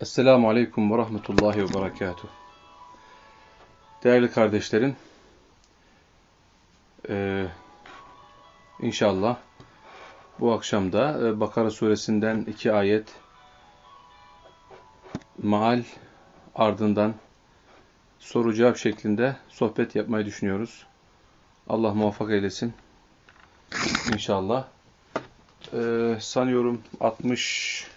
Esselamu Aleyküm ve Rahmetullahi ve Berekatuhu. Değerli kardeşlerim, e, inşallah bu akşam da e, Bakara suresinden iki ayet maal ardından soru cevap şeklinde sohbet yapmayı düşünüyoruz. Allah muvaffak eylesin. İnşallah. E, sanıyorum 60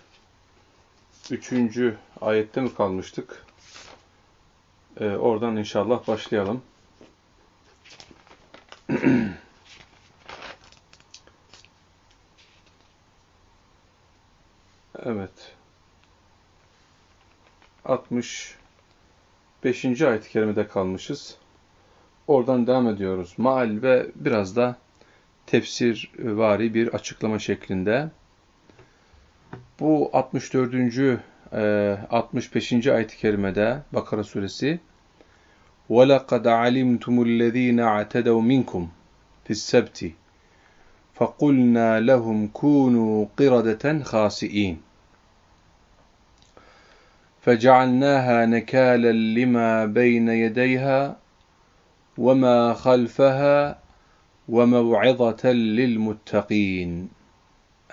üçüncü ayette mi kalmıştık? Ee, oradan inşallah başlayalım. evet. 65. ayet-i kerimede kalmışız. Oradan devam ediyoruz. Maal ve biraz da tefsir vari bir açıklama şeklinde. Bu 64. 65. ayet-i kerimede Bakara suresi وَلَقَدْ عَلِمْتُمُ الَّذ۪ينَ اَعْتَدَوْ مِنْكُمْ فِي السَّبْتِ فَقُلْنَا لَهُمْ كُونُوا قِرَدَةً خَاسِئِينَ فَجَعَلْنَاهَا نَكَالًا لِمَا بَيْنَ يَدَيْهَا وَمَا خَلْفَهَا وَمَوْعِظَةً لِلْمُتَّقِينَ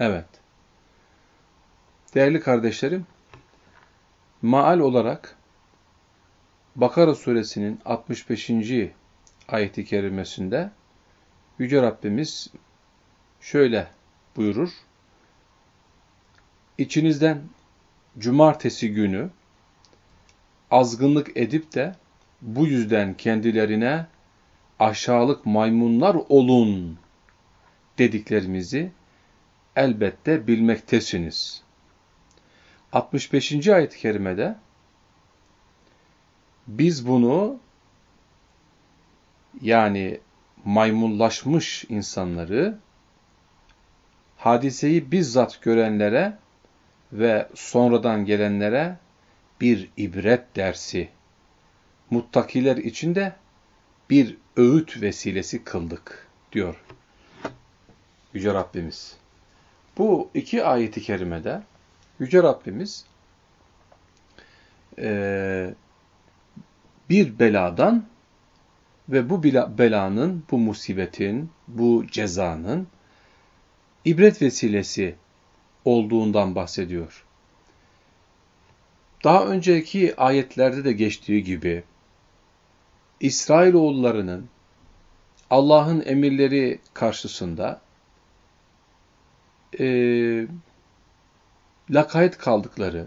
Evet. Değerli kardeşlerim, maal olarak Bakara suresinin 65. ayeti kerimesinde Yüce Rabbimiz şöyle buyurur. İçinizden cumartesi günü azgınlık edip de bu yüzden kendilerine aşağılık maymunlar olun dediklerimizi elbette bilmektesiniz. 65. ayet-i kerimede biz bunu yani maymunlaşmış insanları hadiseyi bizzat görenlere ve sonradan gelenlere bir ibret dersi, muttakiler için de bir öğüt vesilesi kıldık diyor Yüce Rabbimiz. Bu iki ayeti kerimede Yüce Rabbimiz e, bir beladan ve bu belanın, bu musibetin, bu cezanın ibret vesilesi olduğundan bahsediyor. Daha önceki ayetlerde de geçtiği gibi İsrailoğullarının Allah'ın emirleri karşısında e, lakayt kaldıkları,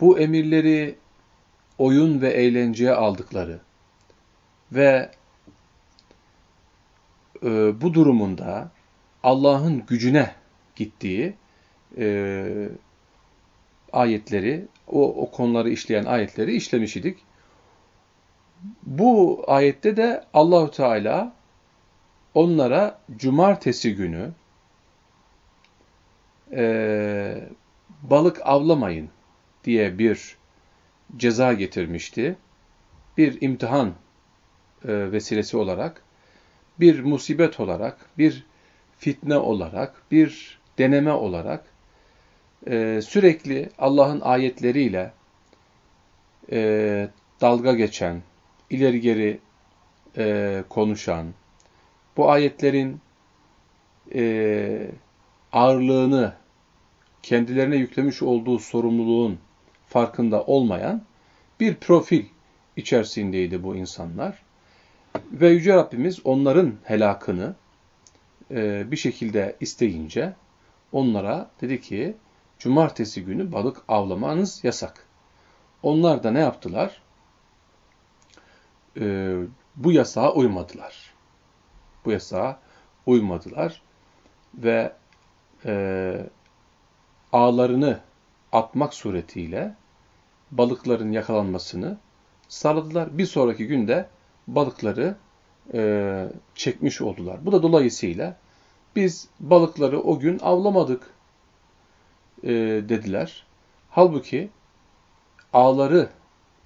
bu emirleri oyun ve eğlenceye aldıkları ve e, bu durumunda Allah'ın gücüne gittiği e, ayetleri, o, o konuları işleyen ayetleri işlemiş idik. Bu ayette de Allahu Teala onlara cumartesi günü e, balık avlamayın diye bir ceza getirmişti. Bir imtihan e, vesilesi olarak, bir musibet olarak, bir fitne olarak, bir deneme olarak e, sürekli Allah'ın ayetleriyle e, dalga geçen, ileri geri e, konuşan, bu ayetlerin e, ağırlığını kendilerine yüklemiş olduğu sorumluluğun farkında olmayan bir profil içerisindeydi bu insanlar. Ve Yüce Rabbimiz onların helakını e, bir şekilde isteyince onlara dedi ki cumartesi günü balık avlamanız yasak. Onlar da ne yaptılar? E, bu yasağa uymadılar. Bu yasağa uymadılar ve e, ağlarını atmak suretiyle balıkların yakalanmasını sağladılar. Bir sonraki günde balıkları e, çekmiş oldular. Bu da dolayısıyla biz balıkları o gün avlamadık e, dediler. Halbuki ağları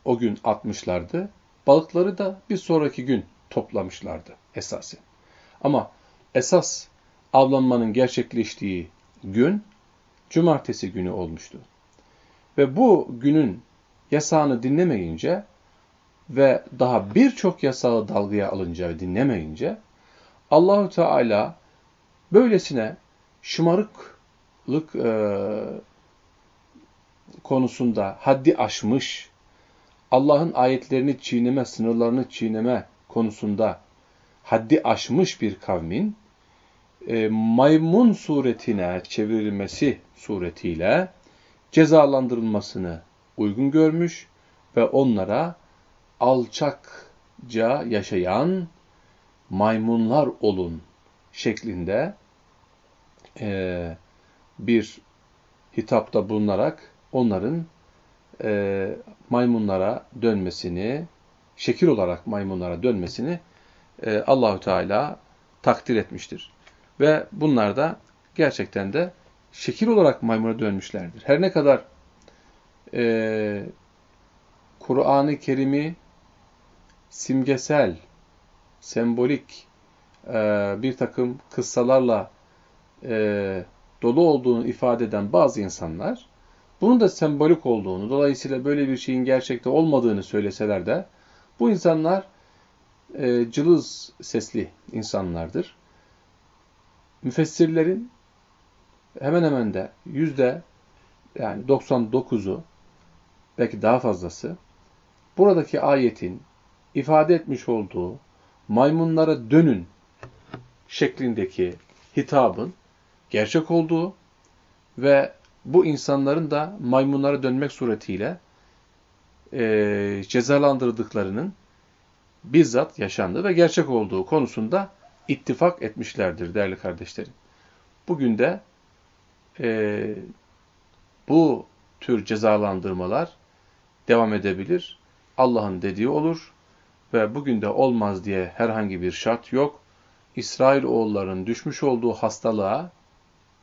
o gün atmışlardı. Balıkları da bir sonraki gün toplamışlardı esasen. Ama esas avlanmanın gerçekleştiği gün cumartesi günü olmuştu. Ve bu günün yasağını dinlemeyince ve daha birçok yasağı dalgaya alınca ve dinlemeyince Allahü Teala böylesine şımarıklık e, konusunda haddi aşmış, Allah'ın ayetlerini çiğneme, sınırlarını çiğneme konusunda haddi aşmış bir kavmin e, maymun suretine çevrilmesi suretiyle cezalandırılmasını uygun görmüş ve onlara alçakça yaşayan maymunlar olun şeklinde e, bir hitapta bulunarak onların e, maymunlara dönmesini, şekil olarak maymunlara dönmesini e, Allahü Teala takdir etmiştir. Ve bunlar da gerçekten de şekil olarak maymuna dönmüşlerdir. Her ne kadar e, Kur'an-ı Kerim'i simgesel, sembolik e, bir takım kıssalarla e, dolu olduğunu ifade eden bazı insanlar, bunun da sembolik olduğunu, dolayısıyla böyle bir şeyin gerçekte olmadığını söyleseler de, bu insanlar e, cılız sesli insanlardır. Müfessirlerin hemen hemen de yüzde yani 99'u belki daha fazlası buradaki ayetin ifade etmiş olduğu maymunlara dönün şeklindeki hitabın gerçek olduğu ve bu insanların da maymunlara dönmek suretiyle e, cezalandırıldıklarının bizzat yaşandığı ve gerçek olduğu konusunda ittifak etmişlerdir değerli kardeşlerim. Bugün de e, bu tür cezalandırmalar devam edebilir. Allah'ın dediği olur ve bugün de olmaz diye herhangi bir şart yok. İsrail oğulların düşmüş olduğu hastalığa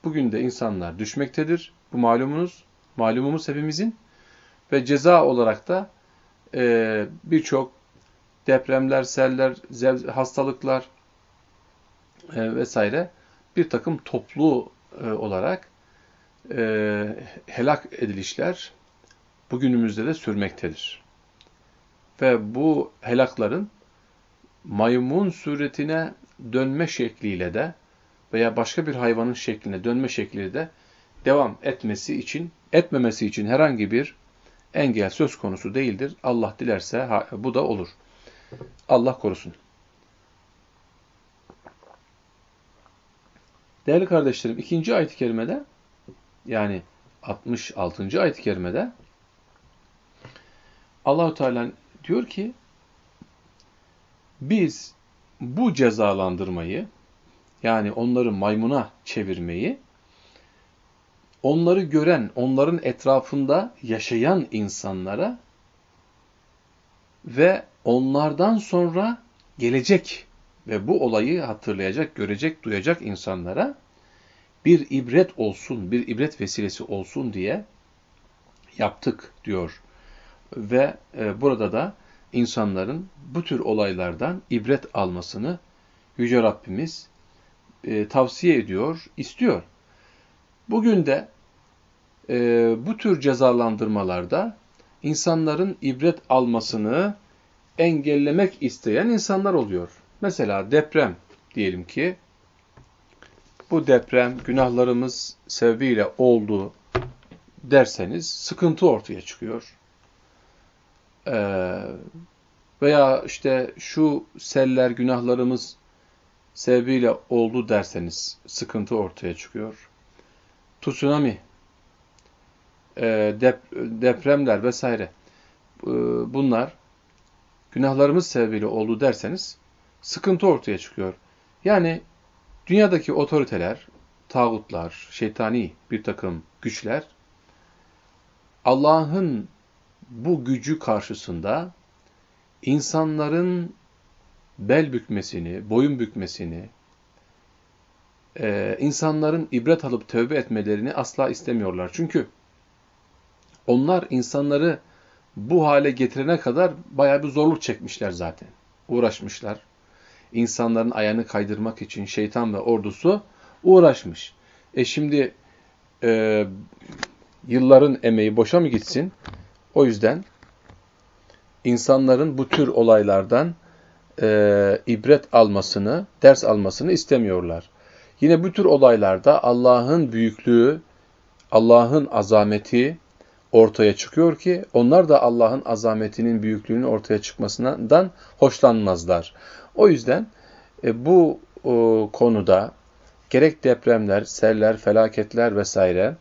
bugün de insanlar düşmektedir. Bu malumunuz, malumumuz hepimizin. Ve ceza olarak da e, birçok depremler, seller, hastalıklar e, vesaire bir takım toplu e, olarak e, helak edilişler bugünümüzde de sürmektedir. Ve bu helakların maymun suretine dönme şekliyle de veya başka bir hayvanın şekline dönme şekliyle de devam etmesi için, etmemesi için herhangi bir engel söz konusu değildir. Allah dilerse bu da olur. Allah korusun. Değerli kardeşlerim, ikinci ayet-i kerimede yani 66. ayet-i kerimede Allahu Teala diyor ki biz bu cezalandırmayı yani onları maymuna çevirmeyi onları gören, onların etrafında yaşayan insanlara ve onlardan sonra gelecek ve bu olayı hatırlayacak, görecek, duyacak insanlara bir ibret olsun, bir ibret vesilesi olsun diye yaptık diyor. Ve e, burada da insanların bu tür olaylardan ibret almasını Yüce Rabbimiz e, tavsiye ediyor, istiyor. Bugün de e, bu tür cezalandırmalarda insanların ibret almasını engellemek isteyen insanlar oluyor. Mesela deprem diyelim ki bu deprem günahlarımız sebebiyle oldu derseniz sıkıntı ortaya çıkıyor. Ee, veya işte şu seller günahlarımız sebebiyle oldu derseniz sıkıntı ortaya çıkıyor. Tsunami, e, dep depremler vesaire e, bunlar günahlarımız sebebiyle oldu derseniz sıkıntı ortaya çıkıyor. Yani dünyadaki otoriteler, tağutlar, şeytani bir takım güçler Allah'ın bu gücü karşısında insanların bel bükmesini, boyun bükmesini, e, insanların ibret alıp tövbe etmelerini asla istemiyorlar. Çünkü onlar insanları bu hale getirene kadar bayağı bir zorluk çekmişler zaten. Uğraşmışlar. İnsanların ayağını kaydırmak için şeytan ve ordusu uğraşmış. E şimdi e, yılların emeği boşa mı gitsin? O yüzden insanların bu tür olaylardan e, ibret almasını, ders almasını istemiyorlar. Yine bu tür olaylarda Allah'ın büyüklüğü, Allah'ın azameti ortaya çıkıyor ki onlar da Allah'ın azametinin büyüklüğünün ortaya çıkmasından hoşlanmazlar. O yüzden e, bu e, konuda gerek depremler, seller, felaketler vesaire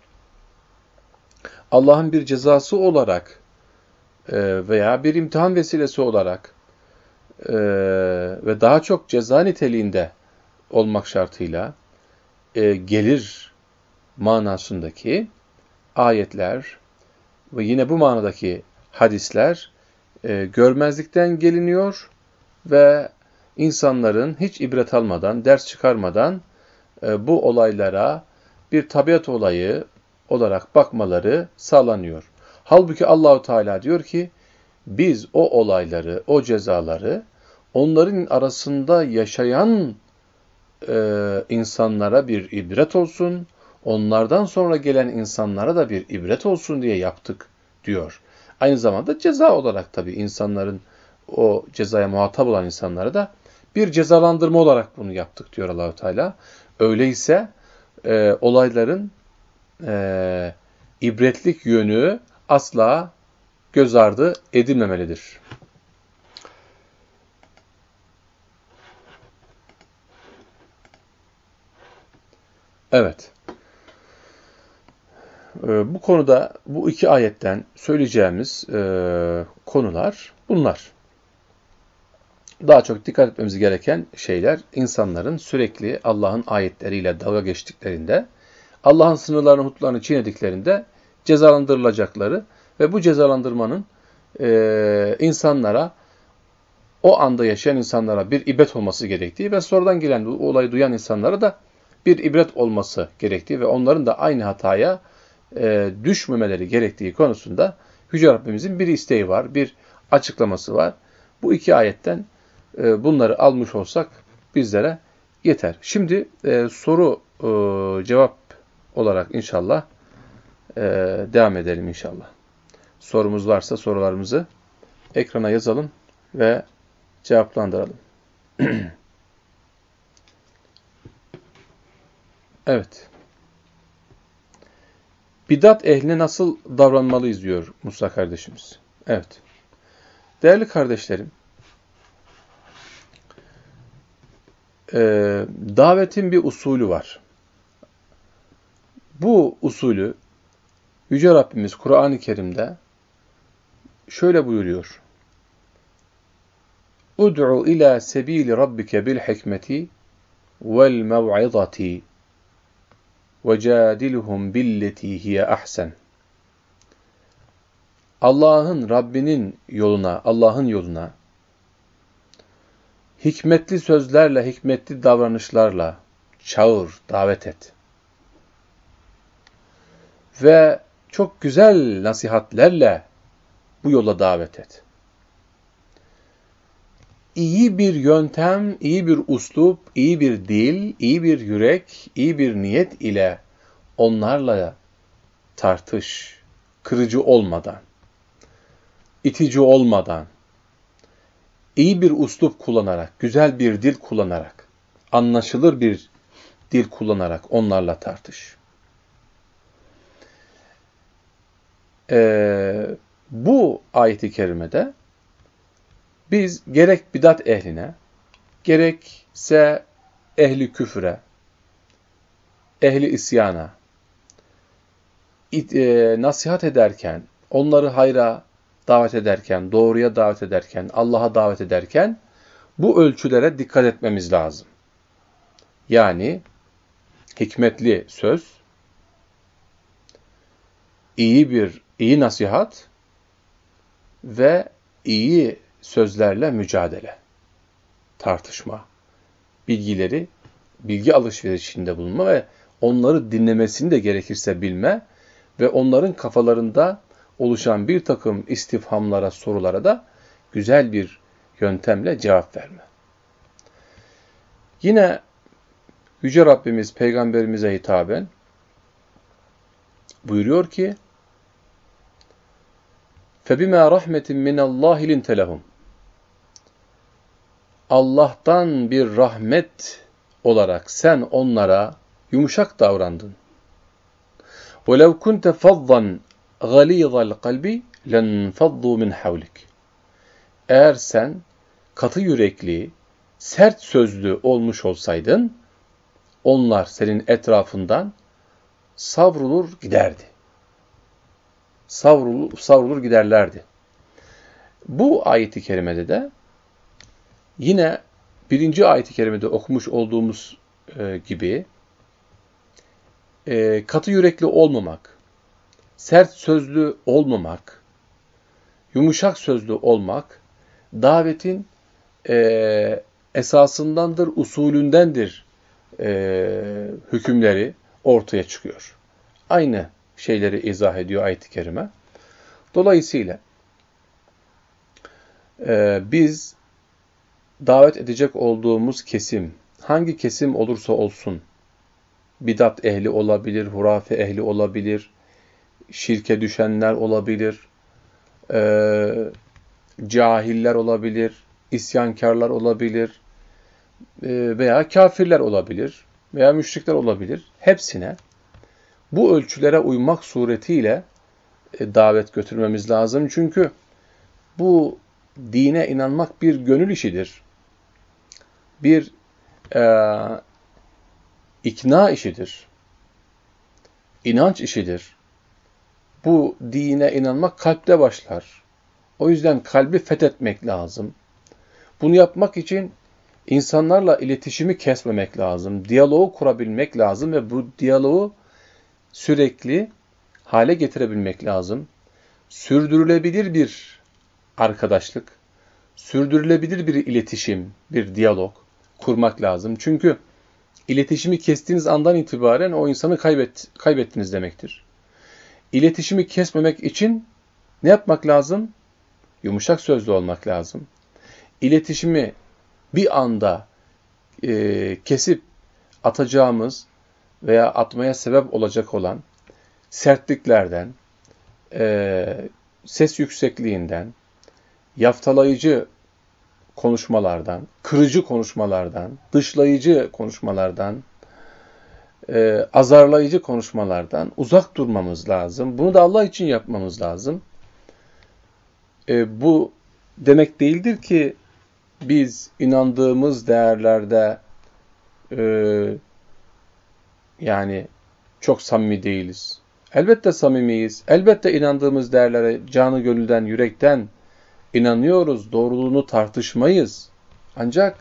Allah'ın bir cezası olarak e, veya bir imtihan vesilesi olarak e, ve daha çok ceza niteliğinde olmak şartıyla e, gelir manasındaki ayetler ve yine bu manadaki hadisler e, görmezlikten geliniyor ve insanların hiç ibret almadan, ders çıkarmadan e, bu olaylara bir tabiat olayı olarak bakmaları sağlanıyor. Halbuki Allahu Teala diyor ki biz o olayları, o cezaları onların arasında yaşayan e, insanlara bir ibret olsun, onlardan sonra gelen insanlara da bir ibret olsun diye yaptık diyor. Aynı zamanda ceza olarak tabii insanların o cezaya muhatap olan insanlara da bir cezalandırma olarak bunu yaptık diyor Allahu Teala. Öyleyse e, olayların e, ibretlik yönü asla göz ardı edilmemelidir. Evet. Ee, bu konuda bu iki ayetten söyleyeceğimiz e, konular bunlar. Daha çok dikkat etmemiz gereken şeyler insanların sürekli Allah'ın ayetleriyle dalga geçtiklerinde, Allah'ın sınırlarını, hutlarını çiğnediklerinde cezalandırılacakları ve bu cezalandırmanın e, insanlara, o anda yaşayan insanlara bir ibret olması gerektiği ve sonradan gelen bu olayı duyan insanlara da bir ibret olması gerektiği ve onların da aynı hataya e, düşmemeleri gerektiği konusunda Yüce Rabbimizin bir isteği var, bir açıklaması var. Bu iki ayetten e, bunları almış olsak bizlere yeter. Şimdi e, soru e, olarak inşallah devam edelim inşallah. Sorumuz varsa sorularımızı ekrana yazalım ve cevaplandıralım. evet. Bidat ehline nasıl davranmalıyız diyor Musa kardeşimiz. Evet. Değerli kardeşlerim, e, davetin bir usulü var. Bu usulü Yüce Rabbimiz Kur'an-ı Kerim'de şöyle buyuruyor. Ud'u ila sebili rabbike bil hikmeti vel mev'izati ve cadilhum billeti hiye ahsen. Allah'ın, Rabbinin yoluna, Allah'ın yoluna hikmetli sözlerle, hikmetli davranışlarla çağır, davet et. Ve çok güzel nasihatlerle bu yola davet et. İyi bir yöntem, iyi bir uslup, iyi bir dil, iyi bir yürek, iyi bir niyet ile onlarla tartış, kırıcı olmadan, itici olmadan, iyi bir uslup kullanarak, güzel bir dil kullanarak, anlaşılır bir dil kullanarak onlarla tartış. Ee, bu ayeti kerimede biz gerek bidat ehline, gerekse ehli küfre, ehli isyana, e, nasihat ederken, onları hayra davet ederken, doğruya davet ederken, Allah'a davet ederken bu ölçülere dikkat etmemiz lazım. Yani hikmetli söz, iyi bir iyi nasihat ve iyi sözlerle mücadele, tartışma, bilgileri, bilgi alışverişinde bulunma ve onları dinlemesini de gerekirse bilme ve onların kafalarında oluşan bir takım istifhamlara, sorulara da güzel bir yöntemle cevap verme. Yine Yüce Rabbimiz Peygamberimize hitaben buyuruyor ki, فَبِمَا رَحْمَةٍ مِنَ اللّٰهِ لِنْتَ لَهُمْ Allah'tan bir rahmet olarak sen onlara yumuşak davrandın. وَلَوْ كُنْتَ فَضًّا galîzal kalbi lenfaddu min havlik. Eğer sen katı yürekli, sert sözlü olmuş olsaydın, onlar senin etrafından savrulur giderdi. Savrulur, savrulur giderlerdi. Bu ayeti kerimede de yine birinci ayeti kerimede okumuş olduğumuz e, gibi e, katı yürekli olmamak, sert sözlü olmamak, yumuşak sözlü olmak, davetin e, esasındandır, usulündendir e, hükümleri ortaya çıkıyor. Aynı şeyleri izah ediyor ayet-i kerime. Dolayısıyla e, biz davet edecek olduğumuz kesim, hangi kesim olursa olsun, bidat ehli olabilir, hurafe ehli olabilir, şirke düşenler olabilir, e, cahiller olabilir, isyankarlar olabilir e, veya kafirler olabilir veya müşrikler olabilir. Hepsine bu ölçülere uymak suretiyle e, davet götürmemiz lazım. Çünkü bu dine inanmak bir gönül işidir. Bir e, ikna işidir. İnanç işidir. Bu dine inanmak kalpte başlar. O yüzden kalbi fethetmek lazım. Bunu yapmak için insanlarla iletişimi kesmemek lazım. Diyaloğu kurabilmek lazım ve bu diyaloğu sürekli hale getirebilmek lazım. Sürdürülebilir bir arkadaşlık, sürdürülebilir bir iletişim, bir diyalog kurmak lazım. Çünkü iletişimi kestiğiniz andan itibaren o insanı kaybet, kaybettiniz demektir. İletişimi kesmemek için ne yapmak lazım? Yumuşak sözlü olmak lazım. İletişimi bir anda e, kesip atacağımız veya atmaya sebep olacak olan sertliklerden, e, ses yüksekliğinden, yaftalayıcı konuşmalardan, kırıcı konuşmalardan, dışlayıcı konuşmalardan, e, azarlayıcı konuşmalardan uzak durmamız lazım. Bunu da Allah için yapmamız lazım. E, bu demek değildir ki biz inandığımız değerlerde e, yani çok samimi değiliz. Elbette samimiyiz. Elbette inandığımız değerlere canı gönülden, yürekten inanıyoruz. Doğruluğunu tartışmayız. Ancak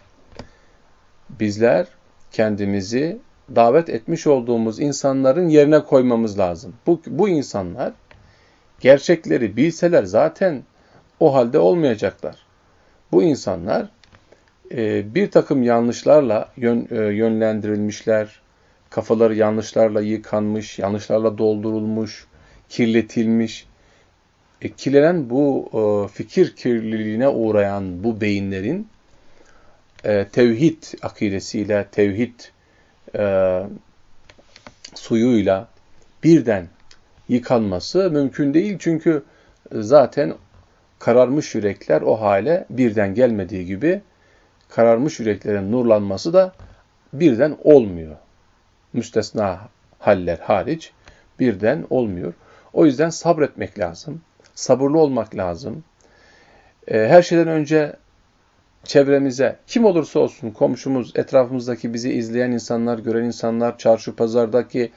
bizler kendimizi davet etmiş olduğumuz insanların yerine koymamız lazım. Bu, bu insanlar gerçekleri bilseler zaten o halde olmayacaklar. Bu insanlar e, bir takım yanlışlarla yön, e, yönlendirilmişler, kafaları yanlışlarla yıkanmış, yanlışlarla doldurulmuş, kirletilmiş. E, kirlenen bu e, fikir kirliliğine uğrayan bu beyinlerin e, tevhid akidesiyle, tevhid e, suyuyla birden yıkanması mümkün değil. Çünkü zaten kararmış yürekler o hale birden gelmediği gibi kararmış yüreklerin nurlanması da birden olmuyor. Müstesna haller hariç birden olmuyor. O yüzden sabretmek lazım. Sabırlı olmak lazım. Ee, her şeyden önce çevremize, kim olursa olsun, komşumuz, etrafımızdaki bizi izleyen insanlar, gören insanlar, çarşı pazardaki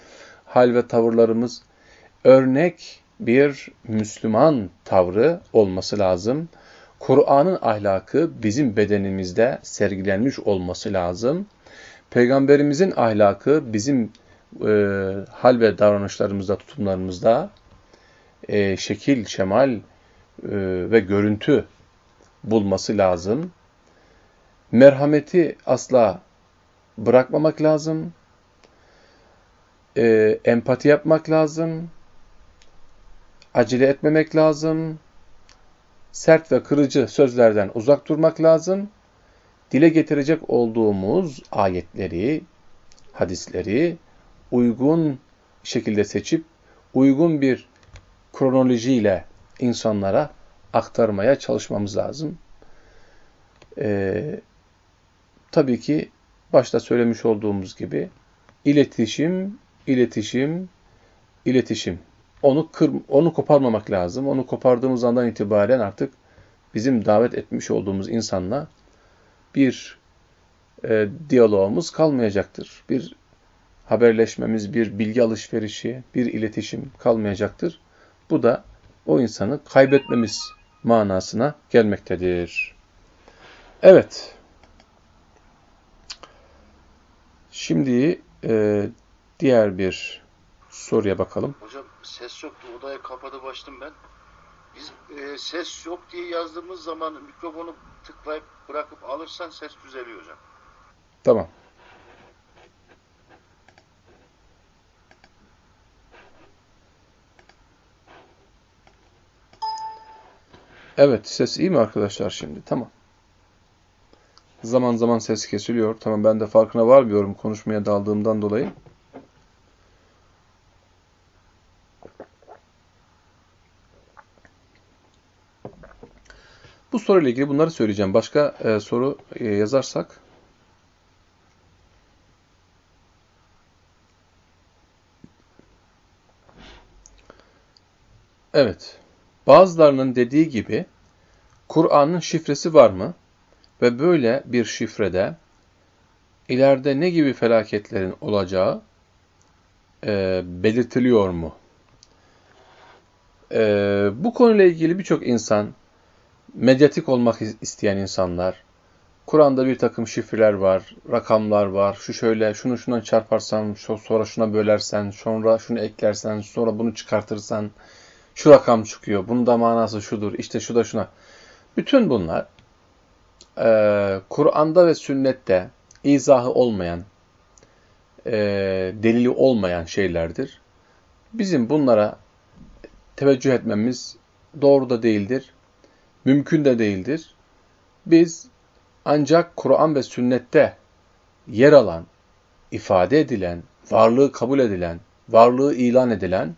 hal ve tavırlarımız örnek bir Müslüman tavrı olması lazım. Kur'an'ın ahlakı bizim bedenimizde sergilenmiş olması lazım. Peygamberimizin ahlakı bizim e, hal ve davranışlarımızda, tutumlarımızda e, şekil, şemal e, ve görüntü bulması lazım. Merhameti asla bırakmamak lazım. E, empati yapmak lazım acele etmemek lazım. Sert ve kırıcı sözlerden uzak durmak lazım. Dile getirecek olduğumuz ayetleri, hadisleri uygun şekilde seçip uygun bir kronolojiyle insanlara aktarmaya çalışmamız lazım. Ee, tabii ki başta söylemiş olduğumuz gibi iletişim, iletişim, iletişim. Onu kır, onu koparmamak lazım. Onu kopardığımız andan itibaren artık bizim davet etmiş olduğumuz insanla bir e, diyalogumuz kalmayacaktır. Bir haberleşmemiz, bir bilgi alışverişi, bir iletişim kalmayacaktır. Bu da o insanı kaybetmemiz manasına gelmektedir. Evet. Şimdi e, diğer bir soruya bakalım. Hocam ses yoktu. Odaya kapadı başladım ben. Biz e, ses yok diye yazdığımız zaman mikrofonu tıklayıp bırakıp alırsan ses düzeliyor hocam. Tamam. Evet, ses iyi mi arkadaşlar şimdi? Tamam. Zaman zaman ses kesiliyor. Tamam ben de farkına varmıyorum konuşmaya daldığımdan dolayı. Bu soruyla ilgili bunları söyleyeceğim. Başka e, soru e, yazarsak. Evet. Bazılarının dediği gibi Kur'an'ın şifresi var mı? Ve böyle bir şifrede ileride ne gibi felaketlerin olacağı e, belirtiliyor mu? E, bu konuyla ilgili birçok insan, medyatik olmak isteyen insanlar, Kur'an'da bir takım şifreler var, rakamlar var, şu şöyle, şunu şuna çarparsan, sonra şuna bölersen, sonra şunu eklersen, sonra bunu çıkartırsan, şu rakam çıkıyor, bunun da manası şudur, işte şu da şuna. Bütün bunlar e, Kur'an'da ve sünnette izahı olmayan, e, delili olmayan şeylerdir. Bizim bunlara teveccüh etmemiz doğru da değildir, mümkün de değildir. Biz ancak Kur'an ve sünnette yer alan, ifade edilen, varlığı kabul edilen, varlığı ilan edilen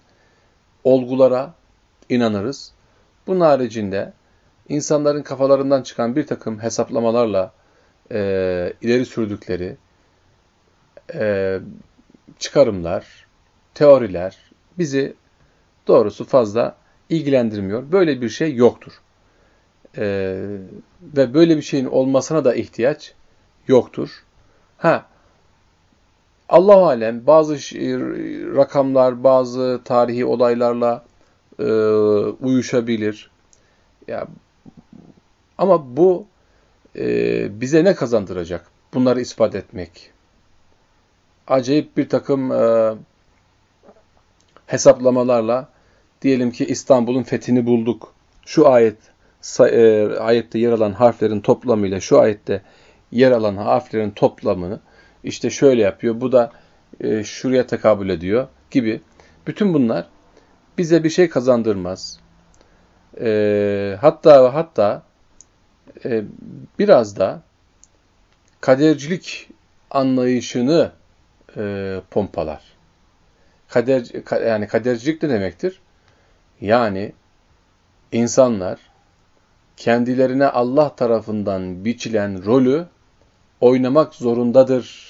olgulara inanırız. Bunun haricinde insanların kafalarından çıkan bir takım hesaplamalarla e, ileri sürdükleri e, çıkarımlar, teoriler bizi doğrusu fazla ilgilendirmiyor. Böyle bir şey yoktur. E, ve böyle bir şeyin olmasına da ihtiyaç yoktur. Ha, Allah alem bazı rakamlar, bazı tarihi olaylarla e, uyuşabilir. Ya ama bu e, bize ne kazandıracak? Bunları ispat etmek. Acayip bir takım e, hesaplamalarla diyelim ki İstanbul'un fethini bulduk. Şu ayet e, ayette yer alan harflerin toplamıyla şu ayette yer alan harflerin toplamını işte şöyle yapıyor. Bu da e, şuraya tekabül ediyor gibi. Bütün bunlar bize bir şey kazandırmaz. E, hatta hatta e, biraz da kadercilik anlayışını e, pompalar. Kader, yani kadercilik ne demektir? Yani insanlar kendilerine Allah tarafından biçilen rolü oynamak zorundadır.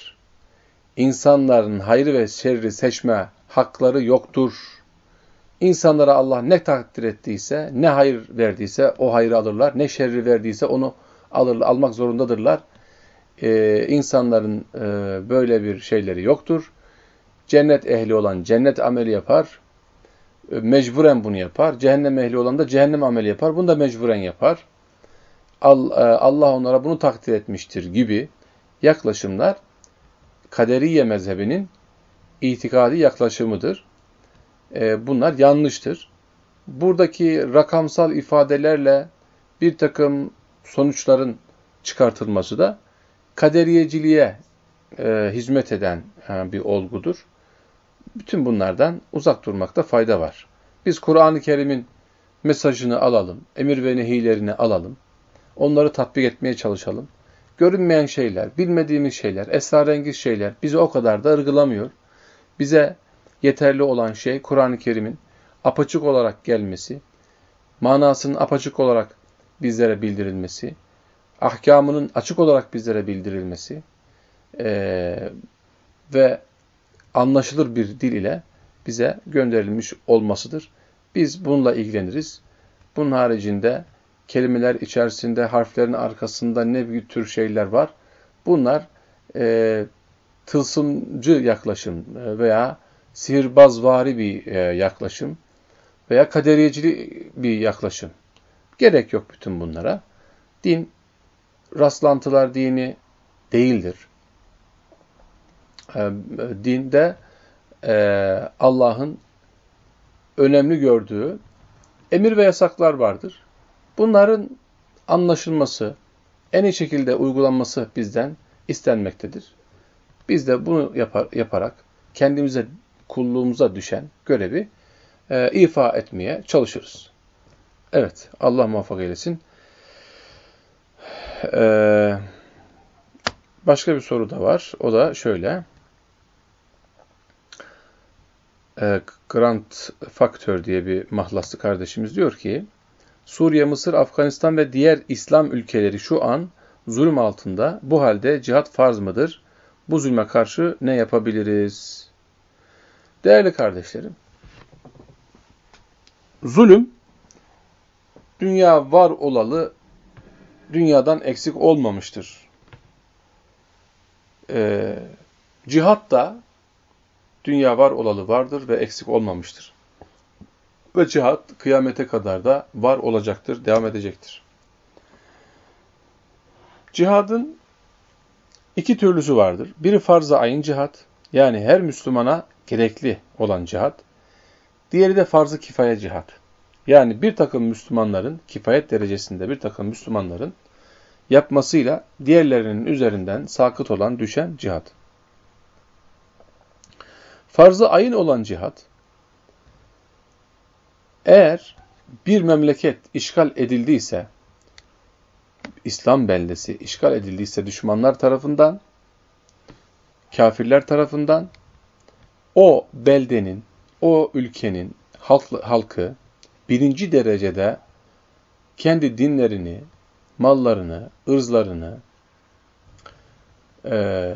İnsanların hayrı ve şerri seçme hakları yoktur. İnsanlara Allah ne takdir ettiyse, ne hayır verdiyse o hayrı alırlar. Ne şerri verdiyse onu alır, almak zorundadırlar. Ee, insanların e, böyle bir şeyleri yoktur. Cennet ehli olan cennet ameli yapar. E, mecburen bunu yapar. Cehennem ehli olan da cehennem ameli yapar. Bunu da mecburen yapar. E, Allah onlara bunu takdir etmiştir gibi yaklaşımlar kaderiye mezhebinin itikadi yaklaşımıdır e, bunlar yanlıştır. Buradaki rakamsal ifadelerle bir takım sonuçların çıkartılması da kaderiyeciliğe e, hizmet eden e, bir olgudur. Bütün bunlardan uzak durmakta fayda var. Biz Kur'an-ı Kerim'in mesajını alalım, emir ve nehilerini alalım, onları tatbik etmeye çalışalım. Görünmeyen şeyler, bilmediğimiz şeyler, esrarengiz şeyler bizi o kadar da ırgılamıyor. Bize yeterli olan şey Kur'an-ı Kerim'in apaçık olarak gelmesi, manasının apaçık olarak bizlere bildirilmesi, ahkamının açık olarak bizlere bildirilmesi e, ve anlaşılır bir dil ile bize gönderilmiş olmasıdır. Biz bununla ilgileniriz. Bunun haricinde kelimeler içerisinde, harflerin arkasında ne tür şeyler var. Bunlar e, tılsımcı yaklaşım veya sihirbazvari bir e, yaklaşım veya kaderiyecili bir yaklaşım. Gerek yok bütün bunlara. Din, rastlantılar dini değildir. E, dinde e, Allah'ın önemli gördüğü emir ve yasaklar vardır. Bunların anlaşılması, en iyi şekilde uygulanması bizden istenmektedir. Biz de bunu yapar, yaparak kendimize, kulluğumuza düşen görevi e, ifa etmeye çalışırız. Evet, Allah muvaffak eylesin. Ee, başka bir soru da var. O da şöyle. Ee, Grant Factor diye bir mahlaslı kardeşimiz diyor ki, Suriye, Mısır, Afganistan ve diğer İslam ülkeleri şu an zulüm altında. Bu halde cihat farz mıdır? Bu zulme karşı ne yapabiliriz? Değerli kardeşlerim, zulüm dünya var olalı dünyadan eksik olmamıştır. Ee, cihat da dünya var olalı vardır ve eksik olmamıştır. Ve cihat kıyamete kadar da var olacaktır, devam edecektir. Cihadın iki türlüsü vardır. Biri farz-ı ayın cihat, yani her Müslümana gerekli olan cihat. Diğeri de farz-ı kifaye cihat. Yani bir takım Müslümanların, kifayet derecesinde bir takım Müslümanların yapmasıyla diğerlerinin üzerinden sakıt olan, düşen cihat. Farz-ı ayın olan cihat, eğer bir memleket işgal edildiyse, İslam beldesi işgal edildiyse düşmanlar tarafından, kafirler tarafından, o beldenin, o ülkenin halkı birinci derecede kendi dinlerini, mallarını, ırzlarını e,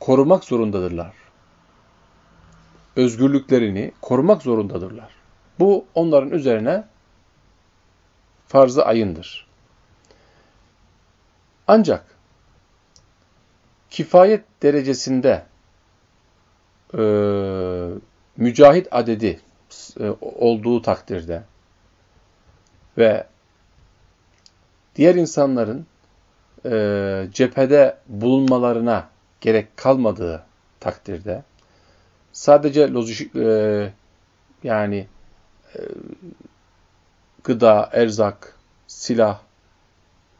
korumak zorundadırlar. Özgürlüklerini korumak zorundadırlar. Bu onların üzerine farzı ayındır. Ancak kifayet derecesinde e, mücahit adedi e, olduğu takdirde ve diğer insanların e, cephede bulunmalarına gerek kalmadığı takdirde sadece lojik e, yani e, gıda, erzak, silah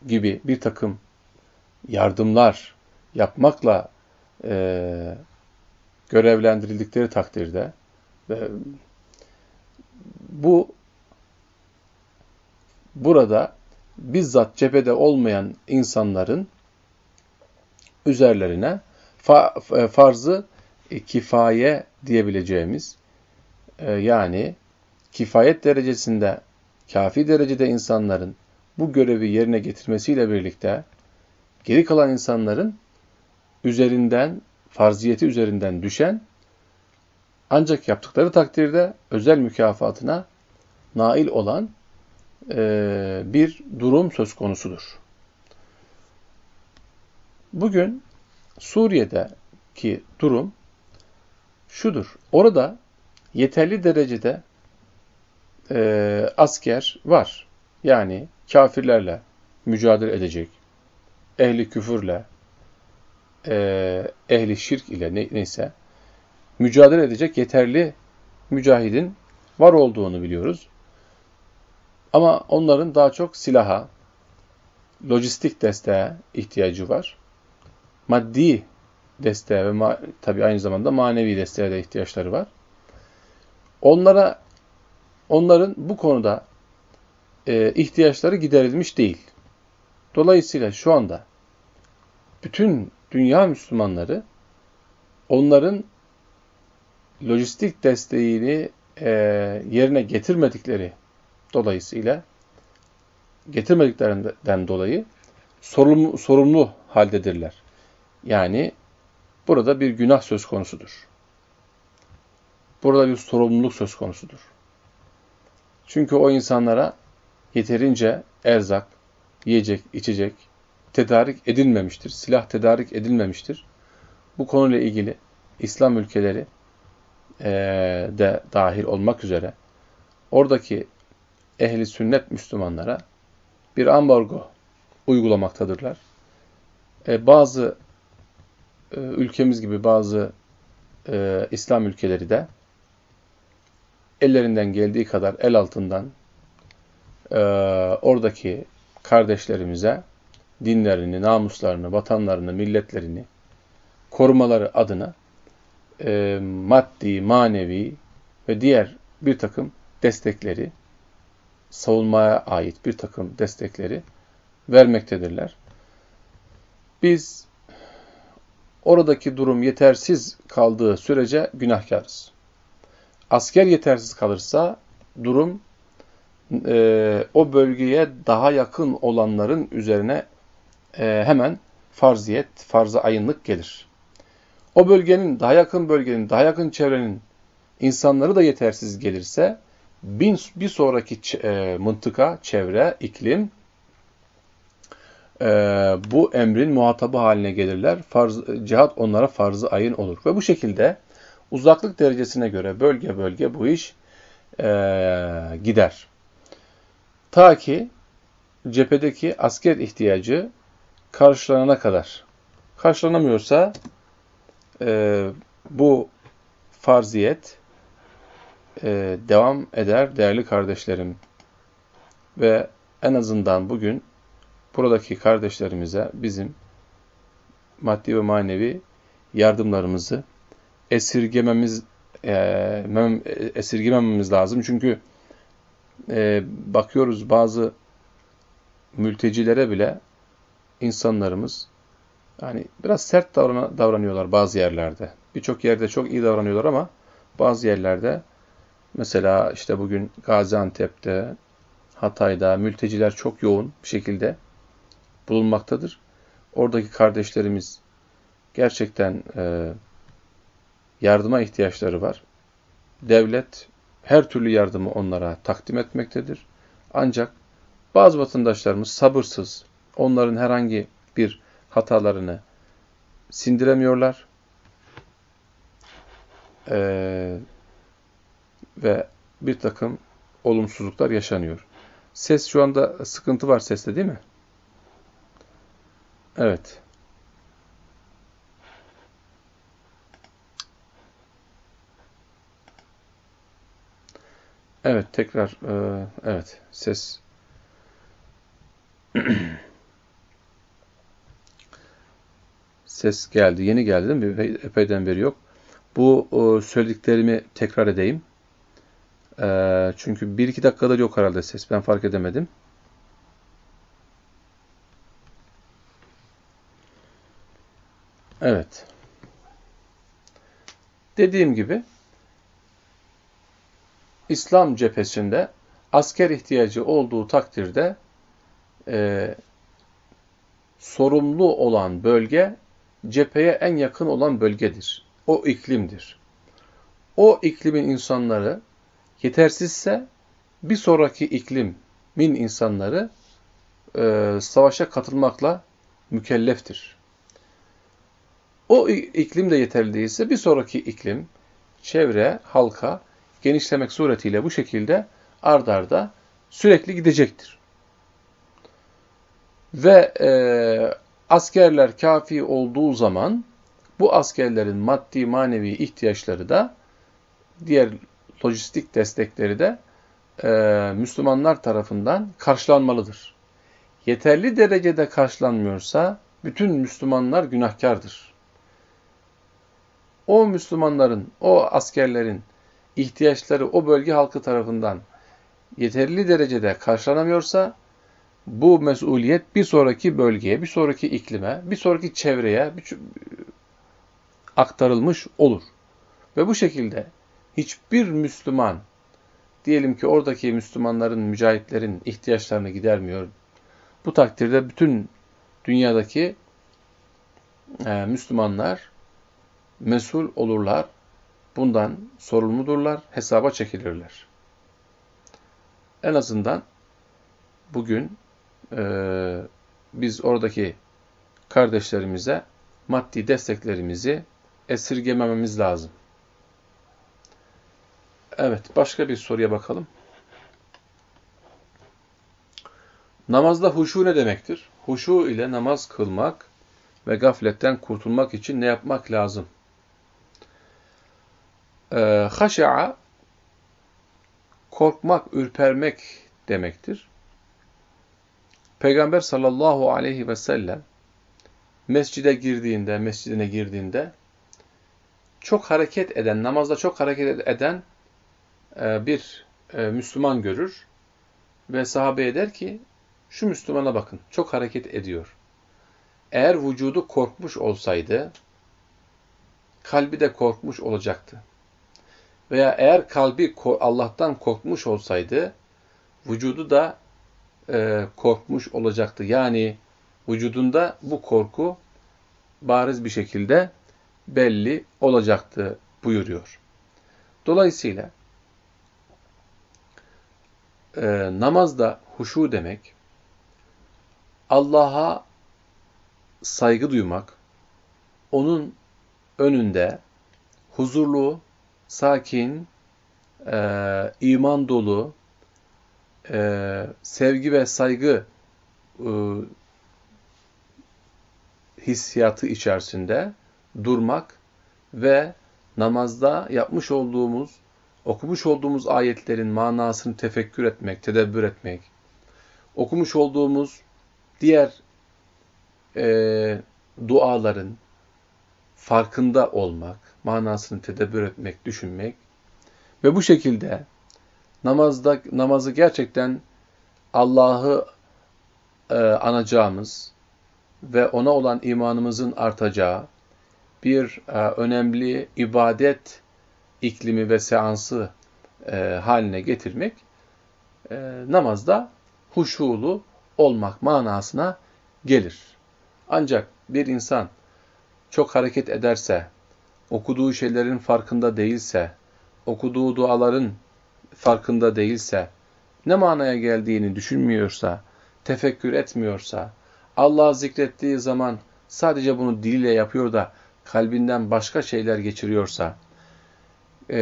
gibi bir takım yardımlar yapmakla e, görevlendirildikleri takdirde bu burada bizzat cephede olmayan insanların üzerlerine fa e, farzı e, kifaye diyebileceğimiz e, yani kifayet derecesinde kafi derecede insanların bu görevi yerine getirmesiyle birlikte geri kalan insanların üzerinden farziyeti üzerinden düşen ancak yaptıkları takdirde özel mükafatına nail olan e, bir durum söz konusudur. Bugün Suriye'deki durum şudur. Orada yeterli derecede e, asker var. Yani kafirlerle mücadele edecek, ehli küfürle, e, ehli şirk ile ne, neyse mücadele edecek yeterli mücahidin var olduğunu biliyoruz. Ama onların daha çok silaha, lojistik desteğe ihtiyacı var. Maddi desteğe ve tabi aynı zamanda manevi desteğe de ihtiyaçları var. Onlara onların bu konuda e, ihtiyaçları giderilmiş değil. Dolayısıyla şu anda bütün dünya Müslümanları onların lojistik desteğini e, yerine getirmedikleri dolayısıyla getirmediklerinden dolayı sorumlu, sorumlu haldedirler. Yani burada bir günah söz konusudur. Burada bir sorumluluk söz konusudur. Çünkü o insanlara yeterince erzak, yiyecek, içecek tedarik edilmemiştir. Silah tedarik edilmemiştir. Bu konuyla ilgili İslam ülkeleri e, de dahil olmak üzere oradaki ehli sünnet Müslümanlara bir ambargo uygulamaktadırlar. E, bazı e, ülkemiz gibi bazı e, İslam ülkeleri de ellerinden geldiği kadar el altından e, oradaki kardeşlerimize dinlerini, namuslarını, vatanlarını, milletlerini korumaları adına e, maddi, manevi ve diğer bir takım destekleri, savunmaya ait bir takım destekleri vermektedirler. Biz oradaki durum yetersiz kaldığı sürece günahkarız. Asker yetersiz kalırsa durum e, o bölgeye daha yakın olanların üzerine e, hemen farziyet, farz-ı ayınlık gelir. O bölgenin, daha yakın bölgenin, daha yakın çevrenin insanları da yetersiz gelirse bin, bir sonraki e, mıntıka, çevre, iklim e, bu emrin muhatabı haline gelirler. Farz, cihat onlara farz-ı ayın olur. Ve bu şekilde uzaklık derecesine göre bölge bölge bu iş e, gider. Ta ki cephedeki asker ihtiyacı karşılanana kadar. Karşılanamıyorsa e, bu farziyet e, devam eder değerli kardeşlerim. Ve en azından bugün buradaki kardeşlerimize bizim maddi ve manevi yardımlarımızı esirgememiz e, esirgemememiz lazım. Çünkü e, bakıyoruz bazı mültecilere bile insanlarımız yani biraz sert davranıyorlar bazı yerlerde. Birçok yerde çok iyi davranıyorlar ama bazı yerlerde mesela işte bugün Gaziantep'te, Hatay'da mülteciler çok yoğun bir şekilde bulunmaktadır. Oradaki kardeşlerimiz gerçekten e, yardıma ihtiyaçları var. Devlet her türlü yardımı onlara takdim etmektedir. Ancak bazı vatandaşlarımız sabırsız, onların herhangi bir hatalarını sindiremiyorlar. Ee, ve bir takım olumsuzluklar yaşanıyor. Ses şu anda sıkıntı var seste değil mi? Evet. Evet tekrar e, evet ses ses geldi. Yeni geldi değil mi? Epeyden beri yok. Bu söylediklerimi tekrar edeyim. E, çünkü bir iki dakikadır yok herhalde ses. Ben fark edemedim. Evet. Dediğim gibi İslam cephesinde asker ihtiyacı olduğu takdirde e, sorumlu olan bölge cepheye en yakın olan bölgedir. O iklimdir. O iklimin insanları yetersizse bir sonraki iklimin insanları e, savaşa katılmakla mükelleftir. O iklim de yeterli değilse bir sonraki iklim, çevre, halka genişlemek suretiyle bu şekilde ard arda sürekli gidecektir. Ve e, askerler kafi olduğu zaman bu askerlerin maddi manevi ihtiyaçları da diğer lojistik destekleri de e, Müslümanlar tarafından karşılanmalıdır. Yeterli derecede karşılanmıyorsa bütün Müslümanlar günahkardır. O Müslümanların, o askerlerin ihtiyaçları o bölge halkı tarafından yeterli derecede karşılanamıyorsa bu mesuliyet bir sonraki bölgeye, bir sonraki iklime, bir sonraki çevreye aktarılmış olur. Ve bu şekilde hiçbir Müslüman diyelim ki oradaki Müslümanların, mücahitlerin ihtiyaçlarını gidermiyor. Bu takdirde bütün dünyadaki e, Müslümanlar mesul olurlar. Bundan sorumludurlar, hesaba çekilirler. En azından bugün e, biz oradaki kardeşlerimize maddi desteklerimizi esirgemememiz lazım. Evet, başka bir soruya bakalım. Namazda huşu ne demektir? Huşu ile namaz kılmak ve gafletten kurtulmak için ne yapmak lazım? Ee, haşa'a korkmak, ürpermek demektir. Peygamber sallallahu aleyhi ve sellem mescide girdiğinde, mescidine girdiğinde çok hareket eden, namazda çok hareket eden e, bir e, Müslüman görür ve sahabe der ki, şu Müslümana bakın, çok hareket ediyor. Eğer vücudu korkmuş olsaydı, kalbi de korkmuş olacaktı. Veya eğer kalbi Allah'tan korkmuş olsaydı, vücudu da e, korkmuş olacaktı. Yani vücudunda bu korku bariz bir şekilde belli olacaktı buyuruyor. Dolayısıyla e, namazda huşu demek, Allah'a saygı duymak, onun önünde huzurlu, sakin, e, iman dolu, e, sevgi ve saygı e, hissiyatı içerisinde durmak ve namazda yapmış olduğumuz, okumuş olduğumuz ayetlerin manasını tefekkür etmek, tedebbür etmek, okumuş olduğumuz diğer e, duaların farkında olmak, manasını tedebbür etmek, düşünmek ve bu şekilde namazda namazı gerçekten Allah'ı e, anacağımız ve ona olan imanımızın artacağı bir e, önemli ibadet iklimi ve seansı e, haline getirmek e, namazda huşulu olmak manasına gelir. Ancak bir insan çok hareket ederse, okuduğu şeylerin farkında değilse, okuduğu duaların farkında değilse, ne manaya geldiğini düşünmüyorsa, tefekkür etmiyorsa, Allah zikrettiği zaman sadece bunu diliyle yapıyor da kalbinden başka şeyler geçiriyorsa, e,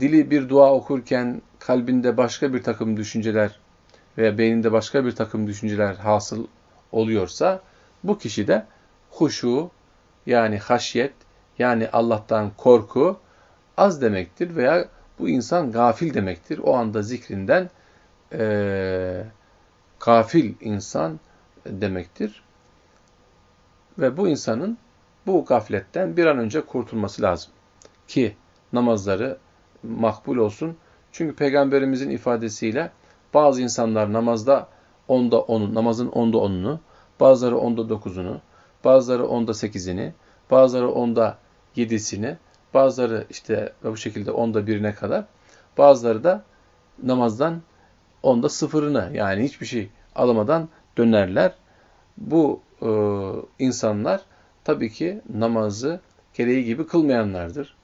dili bir dua okurken kalbinde başka bir takım düşünceler veya beyninde başka bir takım düşünceler hasıl oluyorsa, bu kişi de huşu yani haşyet yani Allah'tan korku az demektir veya bu insan gafil demektir. O anda zikrinden e, gafil insan demektir. Ve bu insanın bu gafletten bir an önce kurtulması lazım. Ki namazları makbul olsun. Çünkü Peygamberimizin ifadesiyle bazı insanlar namazda onda onu, namazın onda onunu, bazıları onda dokuzunu, bazıları onda sekizini, bazıları onda yedisini, bazıları işte bu şekilde onda birine kadar, bazıları da namazdan onda sıfırına yani hiçbir şey alamadan dönerler. Bu e, insanlar tabii ki namazı gereği gibi kılmayanlardır.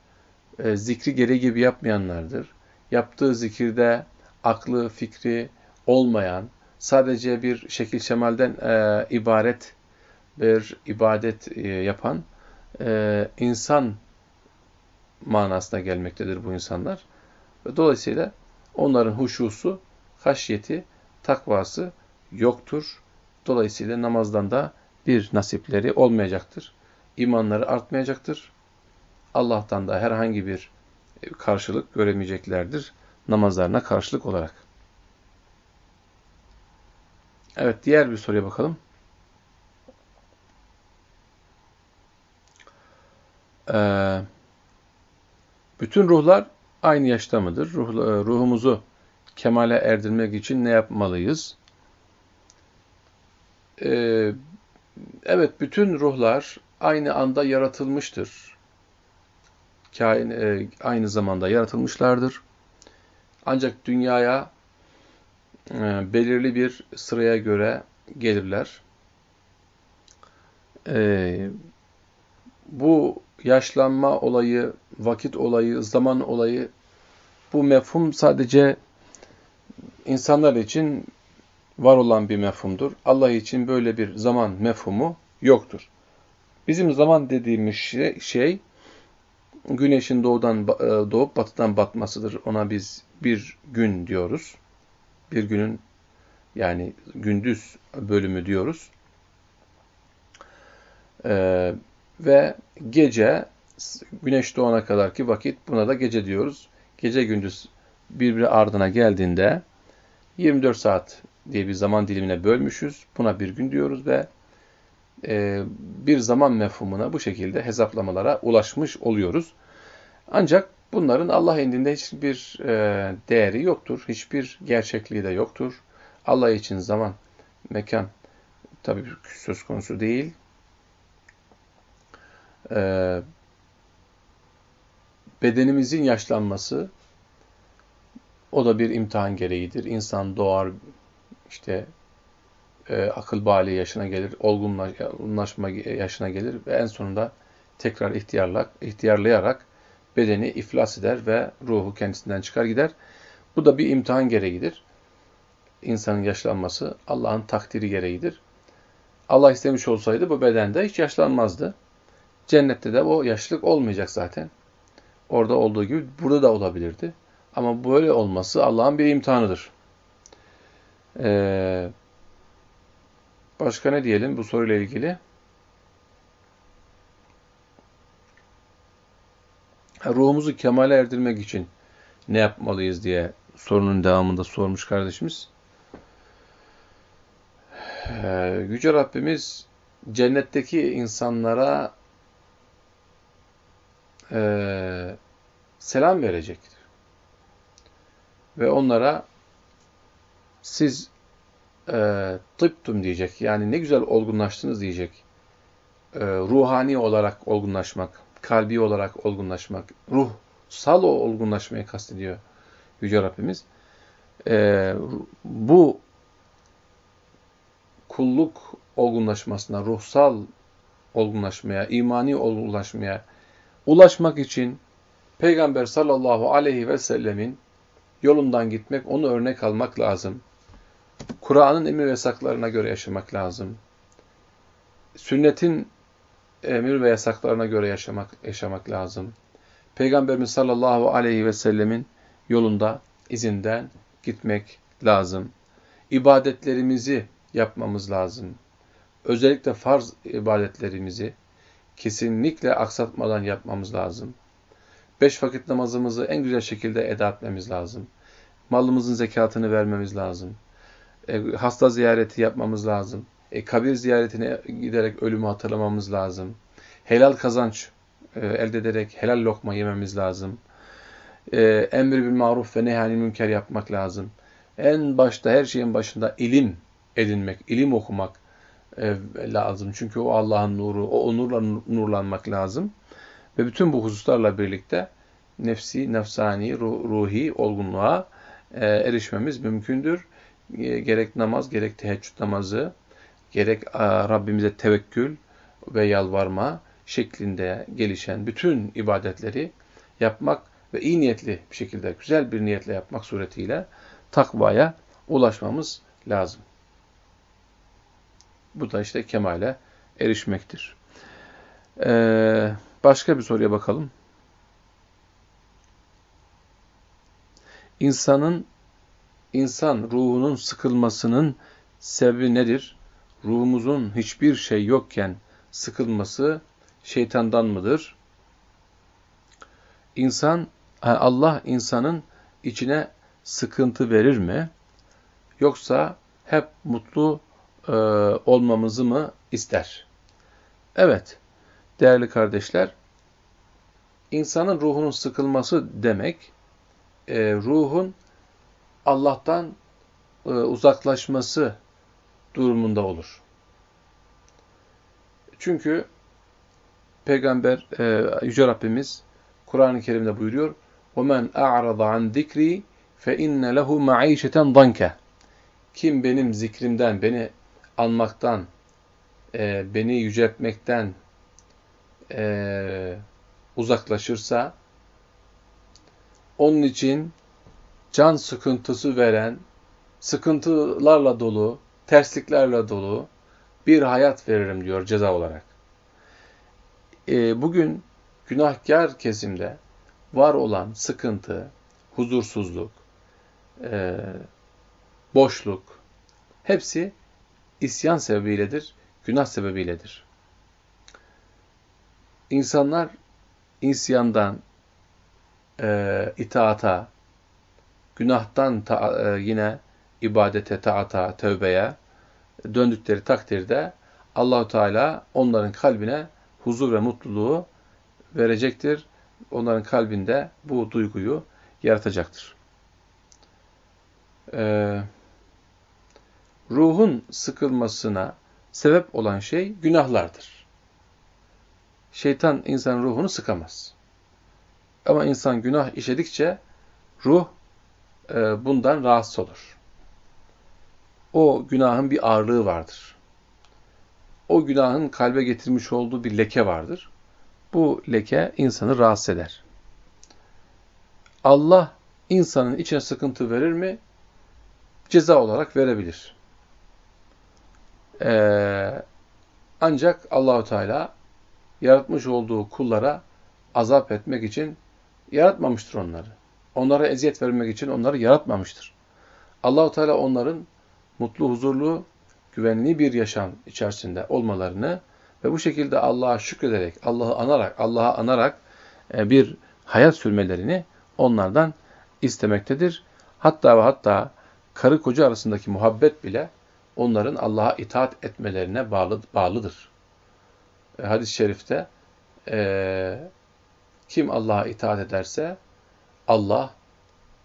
E, zikri gereği gibi yapmayanlardır. Yaptığı zikirde aklı, fikri olmayan, sadece bir şekil şemalden e, ibaret bir ibadet e, yapan e, insan manasına gelmektedir bu insanlar. Ve dolayısıyla onların huşusu, haşyeti, takvası yoktur. Dolayısıyla namazdan da bir nasipleri olmayacaktır. İmanları artmayacaktır. Allah'tan da herhangi bir karşılık göremeyeceklerdir namazlarına karşılık olarak. Evet, diğer bir soruya bakalım. Ee, bütün ruhlar aynı yaşta mıdır? Ruh, e, ruhumuzu kemale erdirmek için ne yapmalıyız? Ee, evet, bütün ruhlar aynı anda yaratılmıştır. Kain, e, aynı zamanda yaratılmışlardır. Ancak dünyaya e, belirli bir sıraya göre gelirler. E, bu yaşlanma olayı, vakit olayı, zaman olayı bu mefhum sadece insanlar için var olan bir mefhumdur. Allah için böyle bir zaman mefhumu yoktur. Bizim zaman dediğimiz şey, şey güneşin doğudan e, doğup batıdan batmasıdır. Ona biz bir gün diyoruz. Bir günün yani gündüz bölümü diyoruz. Ee, ve gece güneş doğana kadarki vakit buna da gece diyoruz. Gece gündüz birbiri ardına geldiğinde 24 saat diye bir zaman dilimine bölmüşüz. Buna bir gün diyoruz ve e, bir zaman mefhumuna bu şekilde hesaplamalara ulaşmış oluyoruz. Ancak bunların Allah indinde hiçbir e, değeri yoktur. Hiçbir gerçekliği de yoktur. Allah için zaman, mekan tabii söz konusu değil. E, bedenimizin yaşlanması o da bir imtihan gereğidir. İnsan doğar, işte e, akıl bali yaşına gelir, olgunlaşma yaşına gelir ve en sonunda tekrar ihtiyarlak, ihtiyarlayarak bedeni iflas eder ve ruhu kendisinden çıkar gider. Bu da bir imtihan gereğidir. İnsanın yaşlanması Allah'ın takdiri gereğidir. Allah istemiş olsaydı bu bedende hiç yaşlanmazdı. Cennette de o yaşlılık olmayacak zaten. Orada olduğu gibi burada da olabilirdi. Ama böyle olması Allah'ın bir imtihanıdır. Ee, başka ne diyelim bu soruyla ilgili? ruhumuzu kemale erdirmek için ne yapmalıyız diye sorunun devamında sormuş kardeşimiz. Ee, Yüce Rabbimiz cennetteki insanlara e, selam verecektir. Ve onlara siz e, tıptum diyecek. Yani ne güzel olgunlaştınız diyecek. E, ruhani olarak olgunlaşmak kalbi olarak olgunlaşmak, ruhsal o olgunlaşmayı kastediyor Yüce Rabbimiz. Ee, bu kulluk olgunlaşmasına, ruhsal olgunlaşmaya, imani olgunlaşmaya ulaşmak için Peygamber sallallahu aleyhi ve sellemin yolundan gitmek, onu örnek almak lazım. Kur'an'ın emir ve yasaklarına göre yaşamak lazım. Sünnetin emir ve yasaklarına göre yaşamak, yaşamak lazım. Peygamberimiz sallallahu aleyhi ve sellemin yolunda, izinden gitmek lazım. İbadetlerimizi yapmamız lazım. Özellikle farz ibadetlerimizi kesinlikle aksatmadan yapmamız lazım. Beş vakit namazımızı en güzel şekilde eda etmemiz lazım. Malımızın zekatını vermemiz lazım. E, hasta ziyareti yapmamız lazım. E, kabir ziyaretine giderek ölümü hatırlamamız lazım. Helal kazanç e, elde ederek helal lokma yememiz lazım. E, emri bil maruf ve nehani münker yapmak lazım. En başta her şeyin başında ilim edinmek, ilim okumak lazım. Çünkü o Allah'ın nuru, o, o nurla nurlanmak lazım. Ve bütün bu hususlarla birlikte nefsi, nefsani, ruhi olgunluğa e, erişmemiz mümkündür. E, gerek namaz, gerek teheccüd namazı, gerek Rabbimize tevekkül ve yalvarma şeklinde gelişen bütün ibadetleri yapmak ve iyi niyetli bir şekilde, güzel bir niyetle yapmak suretiyle takvaya ulaşmamız lazım. Bu da işte kemale erişmektir. Ee, başka bir soruya bakalım. İnsanın, insan ruhunun sıkılmasının sebebi nedir? ruhumuzun hiçbir şey yokken sıkılması şeytandan mıdır? İnsan, Allah insanın içine sıkıntı verir mi? Yoksa hep mutlu e, olmamızı mı ister? Evet, değerli kardeşler, insanın ruhunun sıkılması demek, e, ruhun Allah'tan e, uzaklaşması durumunda olur. Çünkü Peygamber, e, Yüce Rabbimiz Kur'an-ı Kerim'de buyuruyor, وَمَنْ أَعْرَضَ عَنْ ذِكْرِي fe inne lehu maişeten danke. Kim benim zikrimden, beni anmaktan, e, beni yüceltmekten e, uzaklaşırsa, onun için can sıkıntısı veren, sıkıntılarla dolu, tersliklerle dolu bir hayat veririm diyor ceza olarak. E, bugün günahkar kesimde var olan sıkıntı, huzursuzluk, e, boşluk hepsi isyan sebebiyledir, günah sebebiyledir. İnsanlar isyandan, e, itaata, günahtan ta, e, yine ibadete, taata, tövbeye döndükleri takdirde Allahu Teala onların kalbine huzur ve mutluluğu verecektir. Onların kalbinde bu duyguyu yaratacaktır. Ee, ruhun sıkılmasına sebep olan şey günahlardır. Şeytan insan ruhunu sıkamaz. Ama insan günah işledikçe ruh e, bundan rahatsız olur. O günahın bir ağırlığı vardır. O günahın kalbe getirmiş olduğu bir leke vardır. Bu leke insanı rahatsız eder. Allah insanın içine sıkıntı verir mi? Ceza olarak verebilir. Ee, ancak Allahu Teala yaratmış olduğu kullara azap etmek için yaratmamıştır onları. Onlara eziyet vermek için onları yaratmamıştır. Allahu Teala onların mutlu, huzurlu, güvenli bir yaşam içerisinde olmalarını ve bu şekilde Allah'a şükrederek, Allah'ı anarak, Allah'a anarak e, bir hayat sürmelerini onlardan istemektedir. Hatta ve hatta karı koca arasındaki muhabbet bile onların Allah'a itaat etmelerine bağlı, bağlıdır. E, Hadis-i şerifte e, kim Allah'a itaat ederse Allah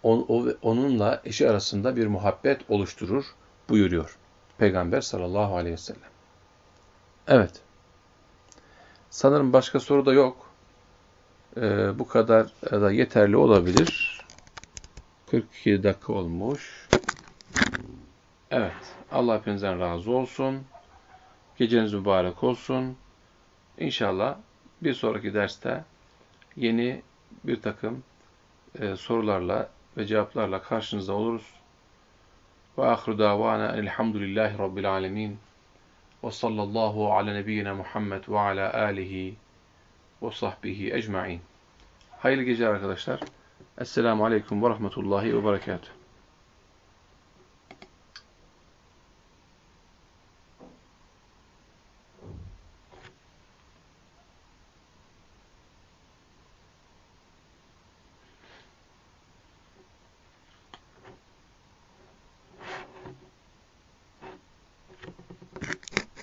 on, o, onunla eşi arasında bir muhabbet oluşturur buyuruyor. Peygamber sallallahu aleyhi ve sellem. Evet. Sanırım başka soru da yok. Ee, bu kadar da yeterli olabilir. 42 dakika olmuş. Evet. Allah hepinizden razı olsun. Geceniz mübarek olsun. İnşallah bir sonraki derste yeni bir takım e, sorularla ve cevaplarla karşınızda oluruz. Ve ahru davana elhamdülillahi rabbil alemin. Ve sallallahu ala nebiyyina Muhammed ve ala alihi ve sahbihi ecma'in. Hayırlı geceler arkadaşlar. Esselamu aleyküm ve rahmetullahi ve berekatuhu.